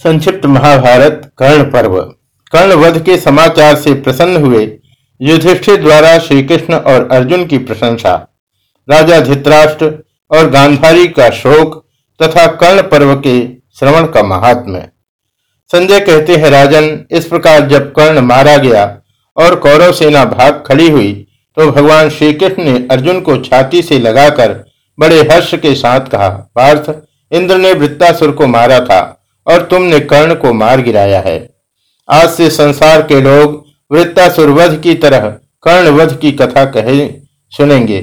संक्षिप्त महाभारत, कर्ण पर्व। कर्ण वध के समाचार से प्रसन्न हुए युधिष्ठिर द्वारा श्री कृष्ण और अर्जुन की प्रशंसा। राजा धित्राष्ट्र और गांधारी का शोक तथा कर्ण पर्व के श्रवण का महात्म्य। संजय कहते हैं, राजन, इस प्रकार जब कर्ण मारा गया और कौरव सेना भाग खड़ी हुई तो भगवान श्री कृष्ण ने अर्जुन को छाती से लगाकर बड़े हर्ष के साथ कहा, पार्थ, इंद्र ने वृत्तासुर को मारा था। और तुमने कर्ण को मार गिराया है। आज से संसार के लोग वृत्तासुर वध की तरह कर्ण वध की कथा कहे, सुनेंगे।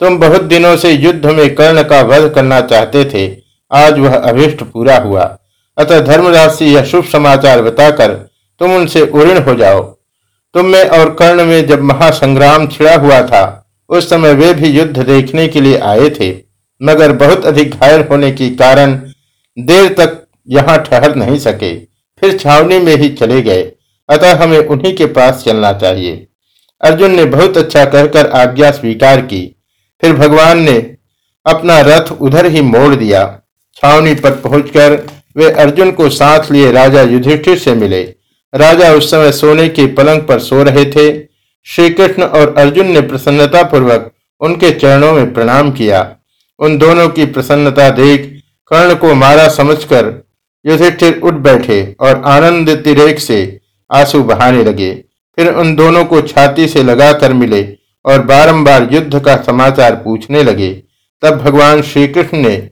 तुम बहुत दिनों से युद्ध में कर्ण का वध करना चाहते थे। आज वह अभिष्ट पूरा हुआ। अतः धर्मराज यह शुभ समाचार बताकर तुम उनसे उऋण हो जाओ। तुम में और कर्ण में जब महासंग्राम छिड़ा हुआ था, उस समय वे भी युद्ध देखने के लिए आए थे। मगर बहुत अधिक घायल होने के कारण देर तक यहाँ ठहर नहीं सके। फिर छावनी में ही चले गए। अतः हमें उन्हीं के पास चलना चाहिए। अर्जुन ने बहुत अच्छा कहकर आज्ञा स्वीकार की। फिर भगवान ने अपना रथ उधर ही मोड़ दिया। छावनी पर पहुंचकर वे अर्जुन को साथ लिए राजा युधिष्ठिर से मिले। राजा उस समय सोने के पलंग पर सो रहे थे। श्री कृष्ण और अर्जुन ने प्रसन्नता पूर्वक उनके चरणों में प्रणाम किया। उन दोनों की प्रसन्नता देख कर्ण को मारा समझकर युधिष्ठिर उठ बैठे और आनंद तिरेक से आँसू बहाने लगे। फिर उन दोनों को छाती से लगाकर मिले और बारंबार युद्ध का समाचार पूछने लगे। तब भगवान श्री कृष्ण ने,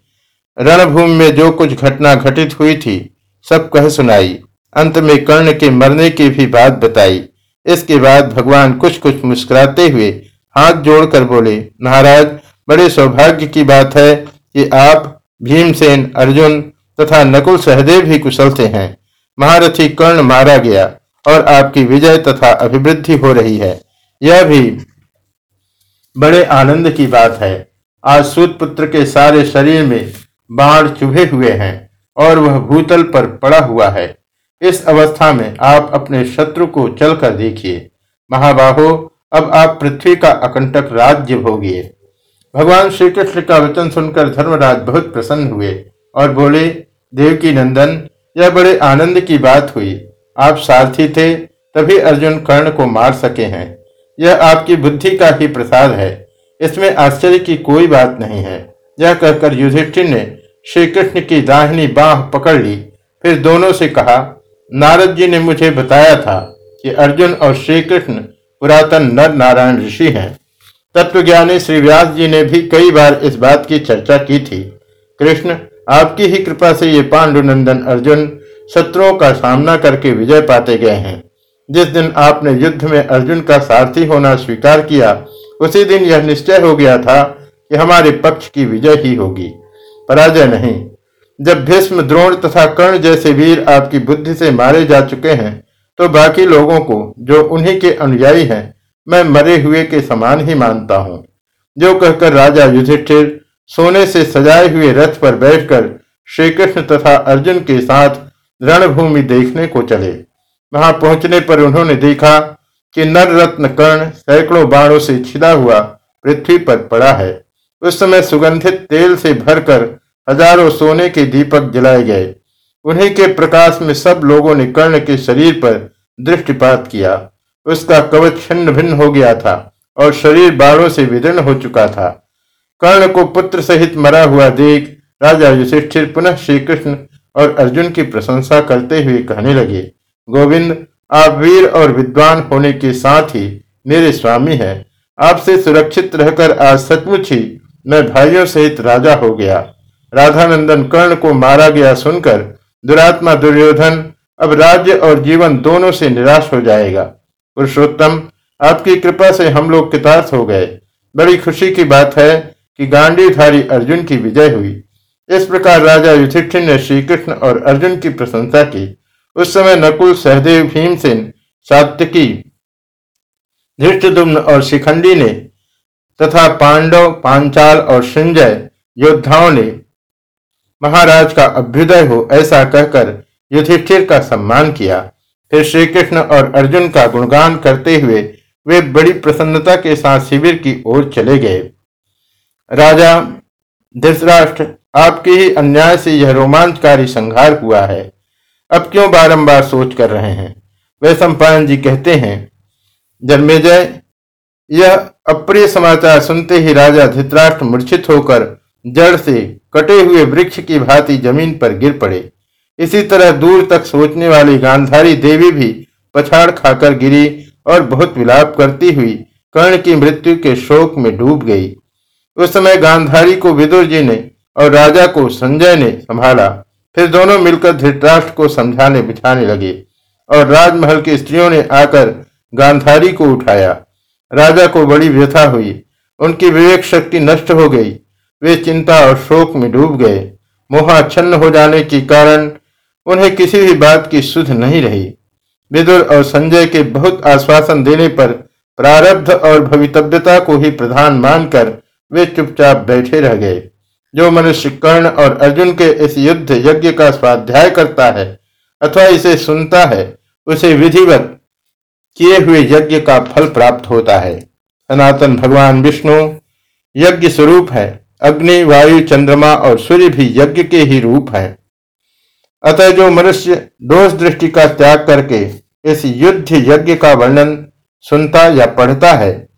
रणभूमि में जो कुछ घटना घटित हुई थी, सब कह सुनाई। अंत में कर्ण के मरने की भी बात बताई। इसके बाद भगवान कुछ कुछ मुस्कुराते हुए हाथ जोड़कर बोले, महाराज, बड़े सौभाग्य की बात है कि आप भीमसेन अर्जुन तथा नकुल सहदेव भी कुशल से हैं। महारथी कर्ण मारा गया और आपकी विजय तथा अभिवृद्धि हो रही है। यह भी बड़े आनंद की बात है। आज सूत पुत्र के सारे शरीर में बाढ़ चुभे हुए हैं और वह भूतल पर पड़ा हुआ है। इस अवस्था में आप अपने शत्रु को चलकर देखिए। महाबाहो, अब आप पृथ्वी का अकंटक राज्य भोगिए। भगवान श्री कृष्ण का वचन सुनकर धर्मराज बहुत प्रसन्न हुए। और बोले देव की नंदन यह बड़े आनंद की बात हुई। आप सारथी थे, तभी अर्जुन कर्ण को मार सके हैं। यह आपकी बुद्धि का ही प्रसाद है। इसमें आश्चर्य की कोई बात नहीं है। यह कहकर युधिष्ठिर ने श्री कृष्ण की दाहिनी बाह पकड़ ली। फिर दोनों से कहा, नारद जी ने मुझे बताया था कि अर्जुन और श्री कृष्ण पुरातन नर नारायण ऋषि हैं। तत्वज्ञानी श्री व्यास जी ने भी कई बार इस बात की चर्चा की थी। कृष्ण आपकी ही कृपा से ये पांडुनंदन अर्जुन शत्रुओं का सामना करके विजय पाते गए हैं। जिस दिन आपने युद्ध में अर्जुन का सारथी होना स्वीकार किया, उसी दिन यह निश्चय हो गया था कि हमारे पक्ष की विजय ही होगी। पराजय नहीं, जब भीष्म, द्रोण तथा कर्ण जैसे वीर आपकी बुद्धि से मारे जा चुके हैं तो बाकी लोगों को, जो उन्हीं के अनुयायी हैं, मैं मरे हुए के समान ही मानता हूँ। जो कहकर राजा युधिष्ठिर सोने से सजाए हुए रथ पर बैठकर श्री कृष्ण तथा अर्जुन के साथ रणभूमि देखने को चले। वहाँ पहुँचने पर उन्होंने देखा कि नर रत्न कर्ण सैकड़ों बाणों से छिदा हुआ पृथ्वी पर पड़ा है। उस समय सुगंधित तेल से भरकर हज़ारों सोने के दीपक जलाए गए। उन्हीं के प्रकाश में सब लोगों ने कर्ण के शरीर पर दृष्टिपात किया। उसका कवच छिन्न भिन्न हो गया था और शरीर बाणों से विदीर्ण हो चुका था। कर्ण को पुत्र सहित मरा हुआ देख राजा युधिष्ठिर पुनः श्री कृष्ण और अर्जुन की प्रशंसा करते हुए कहने लगे, गोविंद, आप वीर और विद्वान होने के साथ ही मेरे स्वामी हैं। आपसे सुरक्षित रहकर आज सचमुच ही मैं भाइयों सहित राजा हो गया। राधानंदन कर्ण को मारा गया सुनकर दुरात्मा दुर्योधन अब राज्य और जीवन दोनों से निराश हो जाएगा। पुरुषोत्तम, आपकी कृपा से हम लोग कितार्थ हो गए। बड़ी खुशी की बात है कि गांडीधारी अर्जुन की विजय हुई। इस प्रकार राजा युधिष्ठिर ने श्री कृष्ण और अर्जुन की प्रशंसा की। उस समय नकुल, सहदेव, भीमसेन सात्यकी धृष्टदुम्न और शिखंडी ने तथा पांडव, पांचाल और संजय योद्धाओं ने महाराज का अभ्युदय हो ऐसा कहकर युधिष्ठिर का सम्मान किया। फिर श्री कृष्ण और अर्जुन का गुणगान करते हुए वे बड़ी प्रसन्नता के साथ शिविर की ओर चले गए। राजा धृतराष्ट्र आपके ही अन्याय से यह रोमांचकारी संहार हुआ है। अब क्यों बारंबार सोच कर रहे हैं? वह सम्पायन जी कहते हैं, जन्मेजय, यह अप्रिय समाचार सुनते ही राजा धित्राष्ट्र मूर्छित होकर जड़ से कटे हुए वृक्ष की भांति ज़मीन पर गिर पड़े। इसी तरह दूर तक सोचने वाली गांधारी देवी भी पछाड़ खाकर गिरी और बहुत विलाप करती हुई कर्ण की मृत्यु के शोक में डूब गई। उस समय गांधारी को विदुर जी ने और राजा को संजय ने संभाला। फिर दोनों मिलकर धृतराष्ट्र को समझाने बिठाने लगे और राजमहल की स्त्रियों ने आकर गांधारी को उठाया। राजा को बड़ी व्यथा हुई। उनकी विवेक शक्ति नष्ट हो गई। वे चिंता और शोक में डूब गए। मोहाच्छन्न हो जाने के कारण उन्हें किसी भी बात की सुध नहीं रही। विदुर और संजय के बहुत आश्वासन देने पर प्रारब्ध और भवितव्यता को ही प्रधान मानकर वे चुपचाप बैठे रह गए। जो मनुष्य कर्ण और अर्जुन के इस युद्ध यज्ञ का स्वाध्याय करता है अथवा इसे सुनता है, उसे विधिवत किए हुए यज्ञ का फल प्राप्त होता है। सनातन भगवान विष्णु, यज्ञ स्वरूप है। अग्नि, वायु, चंद्रमा और सूर्य भी यज्ञ के ही रूप है। अतः जो मनुष्य दोष दृष्टि का त्याग करके इस युद्ध यज्ञ का वर्णन सुनता या पढ़ता है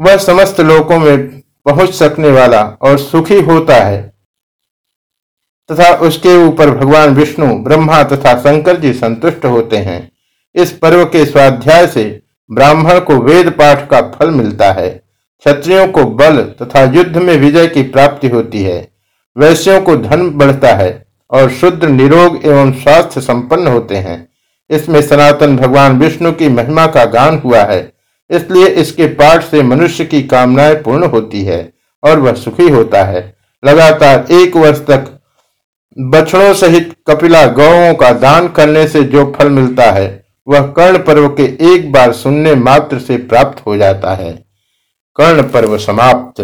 वह समस्त लोकों में पहुँच सकने वाला और सुखी होता है। तथा उसके ऊपर भगवान विष्णु, ब्रह्मा तथा शंकर जी संतुष्ट होते हैं। इस पर्व के स्वाध्याय से ब्राह्मण को वेद पाठ का फल मिलता है। क्षत्रियों को बल तथा युद्ध में विजय की प्राप्ति होती है। वैश्यों को धन बढ़ता है और शुद्ध निरोग एवं स्वास्थ्य संपन्न होते हैं। इसमें सनातन भगवान विष्णु की महिमा का गान हुआ है। इसलिए इसके पाठ से मनुष्य की कामनाएँ पूर्ण होती है और वह सुखी होता है। लगातार एक वर्ष तक बछड़ों सहित कपिला गौओं का दान करने से जो फल मिलता है, वह कर्ण पर्व के एक बार सुनने मात्र से प्राप्त हो जाता है। कर्ण पर्व समाप्त।